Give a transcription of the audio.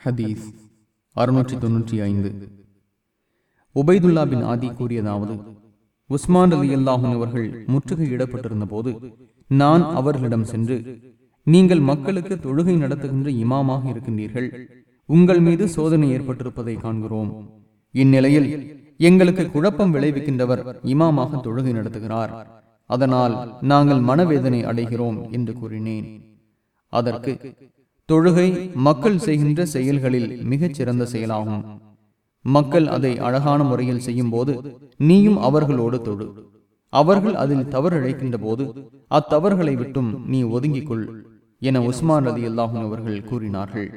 ஹதீஸ் அறுநூற்றி தொன்னூற்றி ஐந்து. உபைதுல்லா பின் ஆதி கூறியதாவது உஸ்மான் அலி அல்லாஹன் அவர்கள் முற்றுகையிடப்பட்டிருந்த போது நான் அவர்களிடம் சென்று நீங்கள் மக்களுக்கு தொழுகை நடத்துகின்ற இமாமாக இருக்கின்றீர்கள். உங்கள் மீது சோதனை ஏற்பட்டிருப்பதை காண்கிறோம். இந்நிலையில் எங்களுக்கு குழப்பம் விளைவிக்கின்றவர் இமாமாக தொழுகை நடத்துகிறார். அதனால் நாங்கள் மனவேதனை அடைகிறோம் என்று கூறினேன். அதற்கு தொழுகை மக்கள் செய்கின்ற செயல்களில் மிகச் சிறந்த செயலாகும். மக்கள் அதை அழகான முறையில் செய்யும் போது நீயும் அவர்களோடு தொழு. அவர்கள் அதில் தவறிழைக்கின்ற போது அத்தவறுகளை விட்டும் நீ ஒதுங்கிக் கொள் என உஸ்மான் ரதி அல்லாஹும் அவர்கள் கூறினார்கள்.